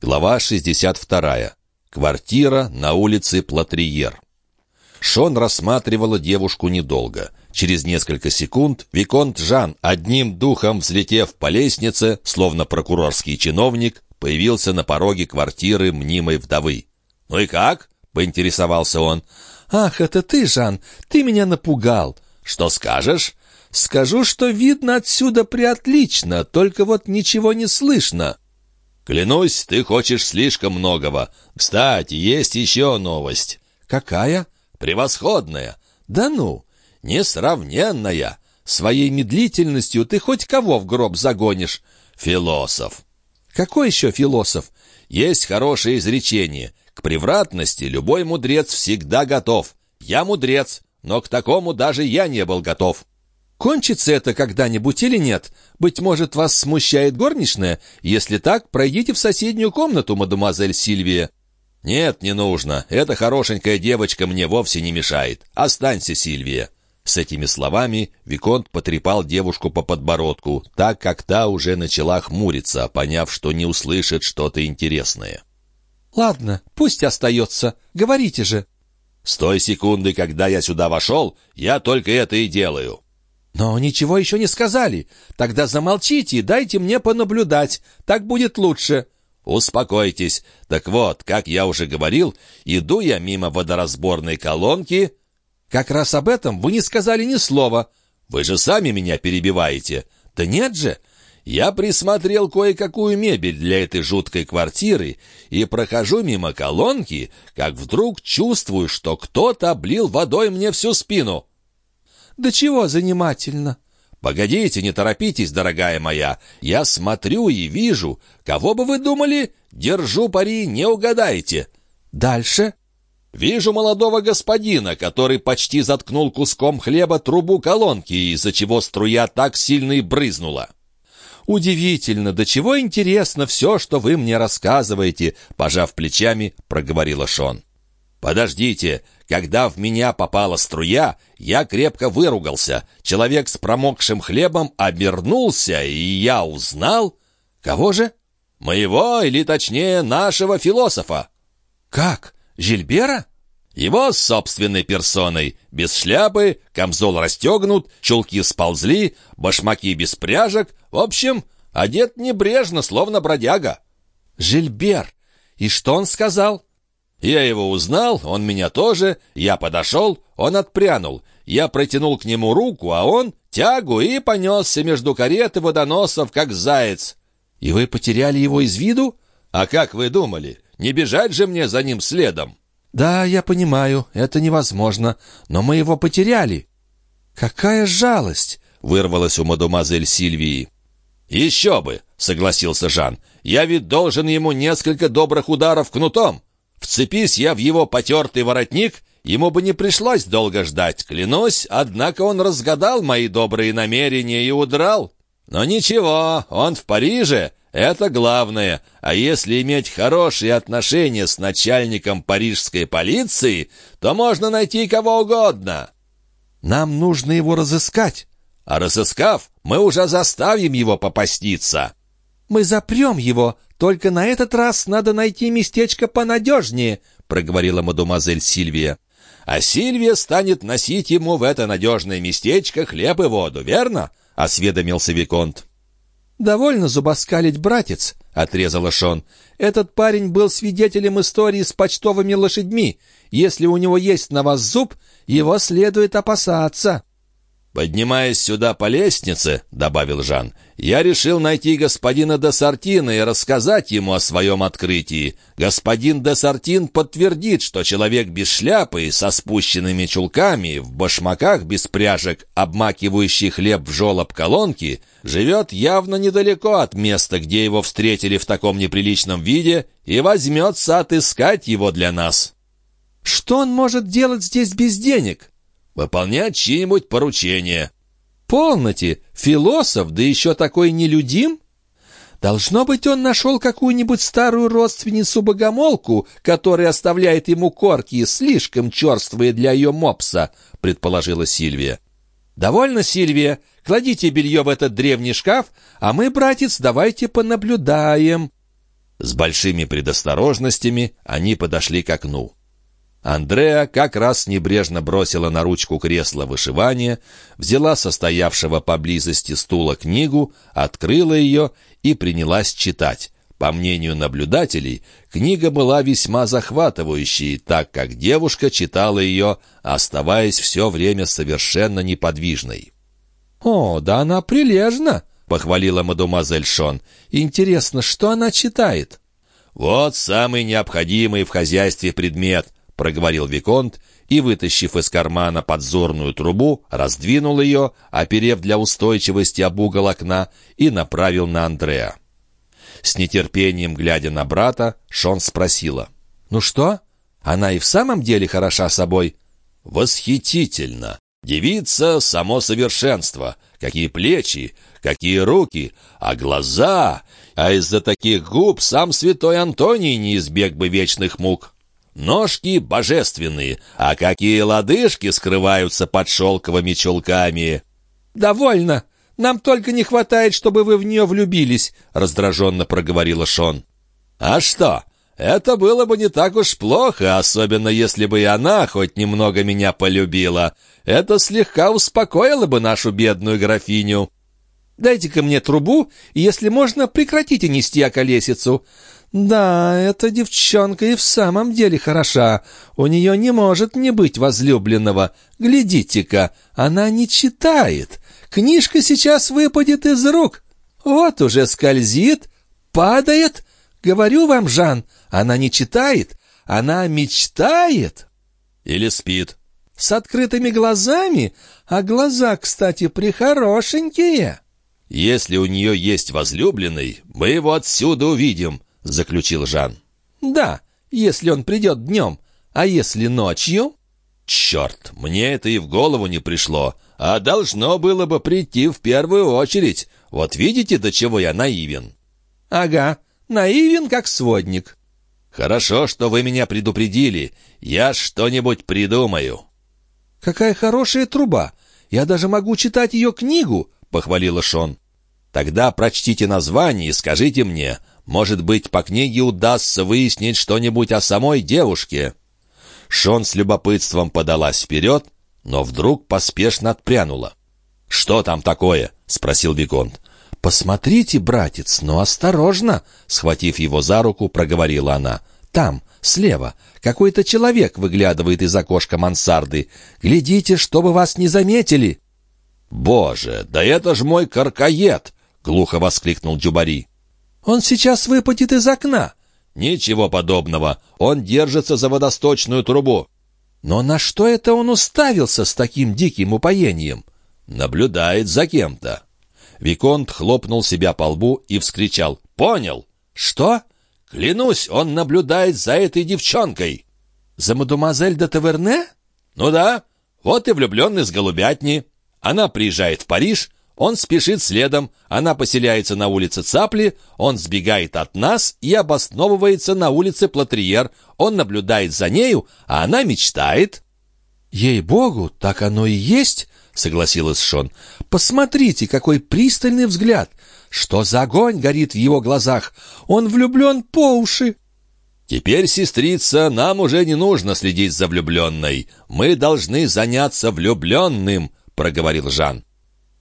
Глава 62. Квартира на улице Платриер. Шон рассматривала девушку недолго. Через несколько секунд Виконт Жан, одним духом взлетев по лестнице, словно прокурорский чиновник, появился на пороге квартиры мнимой вдовы. «Ну и как?» — поинтересовался он. «Ах, это ты, Жан! Ты меня напугал!» «Что скажешь?» «Скажу, что видно отсюда приотлично, только вот ничего не слышно». «Клянусь, ты хочешь слишком многого. Кстати, есть еще новость». «Какая?» «Превосходная». «Да ну!» «Несравненная». «Своей медлительностью ты хоть кого в гроб загонишь?» «Философ». «Какой еще философ?» «Есть хорошее изречение. К превратности любой мудрец всегда готов. Я мудрец, но к такому даже я не был готов». Кончится это когда-нибудь или нет? Быть может, вас смущает горничная? Если так, пройдите в соседнюю комнату, мадемуазель Сильвия». «Нет, не нужно. Эта хорошенькая девочка мне вовсе не мешает. Останься, Сильвия». С этими словами Виконт потрепал девушку по подбородку, так как та уже начала хмуриться, поняв, что не услышит что-то интересное. «Ладно, пусть остается. Говорите же». «С той секунды, когда я сюда вошел, я только это и делаю». «Но ничего еще не сказали. Тогда замолчите и дайте мне понаблюдать. Так будет лучше». «Успокойтесь. Так вот, как я уже говорил, иду я мимо водоразборной колонки...» «Как раз об этом вы не сказали ни слова». «Вы же сами меня перебиваете». «Да нет же. Я присмотрел кое-какую мебель для этой жуткой квартиры и прохожу мимо колонки, как вдруг чувствую, что кто-то облил водой мне всю спину». Да чего занимательно!» «Погодите, не торопитесь, дорогая моя. Я смотрю и вижу. Кого бы вы думали? Держу пари, не угадаете». «Дальше?» «Вижу молодого господина, который почти заткнул куском хлеба трубу колонки, из-за чего струя так сильно и брызнула». «Удивительно, до чего интересно все, что вы мне рассказываете», — пожав плечами, проговорила Шон. «Подождите, когда в меня попала струя, я крепко выругался. Человек с промокшим хлебом обернулся, и я узнал... Кого же? Моего, или точнее, нашего философа. Как? Жильбера? Его собственной персоной. Без шляпы, камзол расстегнут, чулки сползли, башмаки без пряжек. В общем, одет небрежно, словно бродяга. Жильбер. И что он сказал? Я его узнал, он меня тоже. Я подошел, он отпрянул. Я протянул к нему руку, а он — тягу, и понесся между карет и водоносов, как заяц. И вы потеряли его из виду? А как вы думали? Не бежать же мне за ним следом? Да, я понимаю, это невозможно, но мы его потеряли. Какая жалость! — вырвалась у мадемуазель Сильвии. «Еще бы!» — согласился Жан. «Я ведь должен ему несколько добрых ударов кнутом. Вцепись я в его потертый воротник, ему бы не пришлось долго ждать, клянусь, однако он разгадал мои добрые намерения и удрал. Но ничего, он в Париже, это главное. А если иметь хорошие отношения с начальником парижской полиции, то можно найти кого угодно. Нам нужно его разыскать. А разыскав, мы уже заставим его попаститься. Мы запрем его, только на этот раз надо найти местечко понадежнее», — проговорила мадемуазель Сильвия. «А Сильвия станет носить ему в это надежное местечко хлеб и воду, верно?» — осведомился Виконт. «Довольно зубоскалить, братец», — отрезала Шон. «Этот парень был свидетелем истории с почтовыми лошадьми. Если у него есть на вас зуб, его следует опасаться». «Поднимаясь сюда по лестнице», — добавил Жан, — «я решил найти господина де Сартина и рассказать ему о своем открытии. Господин де Сартин подтвердит, что человек без шляпы, со спущенными чулками, в башмаках без пряжек, обмакивающий хлеб в жолоб колонки, живет явно недалеко от места, где его встретили в таком неприличном виде, и возьмется отыскать его для нас». «Что он может делать здесь без денег?» Выполнять чьи-нибудь поручения». «Полноте! Философ, да еще такой нелюдим!» «Должно быть, он нашел какую-нибудь старую родственницу-богомолку, которая оставляет ему корки, слишком черствые для ее мопса», — предположила Сильвия. «Довольно, Сильвия. Кладите белье в этот древний шкаф, а мы, братец, давайте понаблюдаем». С большими предосторожностями они подошли к окну. Андреа как раз небрежно бросила на ручку кресла вышивание, взяла состоявшего поблизости стула книгу, открыла ее и принялась читать. По мнению наблюдателей, книга была весьма захватывающей, так как девушка читала ее, оставаясь все время совершенно неподвижной. «О, да она прилежна!» — похвалила мадемуазель Шон. «Интересно, что она читает?» «Вот самый необходимый в хозяйстве предмет», — проговорил Виконт и, вытащив из кармана подзорную трубу, раздвинул ее, оперев для устойчивости об угол окна, и направил на Андреа. С нетерпением глядя на брата, Шон спросила. «Ну что, она и в самом деле хороша собой?» «Восхитительно! Девица — само совершенство! Какие плечи, какие руки, а глаза! А из-за таких губ сам святой Антоний не избег бы вечных мук!» Ножки божественные, а какие лодыжки скрываются под шелковыми чулками!» «Довольно!» Нам только не хватает, чтобы вы в нее влюбились», — раздраженно проговорила Шон. «А что? Это было бы не так уж плохо, особенно если бы и она хоть немного меня полюбила. Это слегка успокоило бы нашу бедную графиню». «Дайте-ка мне трубу, и, если можно, прекратите нести околесицу». «Да, эта девчонка и в самом деле хороша. У нее не может не быть возлюбленного. Глядите-ка, она не читает. Книжка сейчас выпадет из рук. Вот уже скользит, падает. Говорю вам, Жан, она не читает, она мечтает. Или спит. С открытыми глазами, а глаза, кстати, прихорошенькие. Если у нее есть возлюбленный, мы его отсюда увидим, заключил Жан. Да, если он придет днем, а если ночью? Черт, мне это и в голову не пришло а должно было бы прийти в первую очередь. Вот видите, до чего я наивен». «Ага, наивен, как сводник». «Хорошо, что вы меня предупредили. Я что-нибудь придумаю». «Какая хорошая труба! Я даже могу читать ее книгу», — похвалила Шон. «Тогда прочтите название и скажите мне. Может быть, по книге удастся выяснить что-нибудь о самой девушке». Шон с любопытством подалась вперед, но вдруг поспешно отпрянула. «Что там такое?» — спросил Виконт. «Посмотрите, братец, но осторожно!» — схватив его за руку, проговорила она. «Там, слева, какой-то человек выглядывает из окошка мансарды. Глядите, чтобы вас не заметили!» «Боже, да это ж мой каркаед!» — глухо воскликнул Дюбари. «Он сейчас выпадет из окна!» «Ничего подобного. Он держится за водосточную трубу». Но на что это он уставился с таким диким упоением? Наблюдает за кем-то. Виконт хлопнул себя по лбу и вскричал «Понял!» «Что?» «Клянусь, он наблюдает за этой девчонкой!» «За мадемуазель де Таверне?» «Ну да, вот и влюбленный с голубятни. Она приезжает в Париж, он спешит следом, она поселяется на улице Цапли, он сбегает от нас и обосновывается на улице Платриер. Он наблюдает за нею, а она мечтает». «Ей-богу, так оно и есть», — согласилась Шон. «Посмотрите, какой пристальный взгляд! Что за огонь горит в его глазах! Он влюблен по уши!» «Теперь, сестрица, нам уже не нужно следить за влюбленной. Мы должны заняться влюбленным», — проговорил Жан.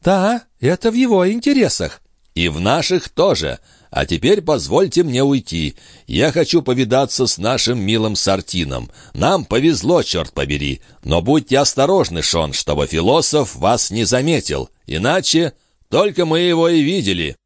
«Да, это в его интересах». «И в наших тоже. А теперь позвольте мне уйти. Я хочу повидаться с нашим милым Сартином. Нам повезло, черт побери. Но будьте осторожны, Шон, чтобы философ вас не заметил. Иначе только мы его и видели».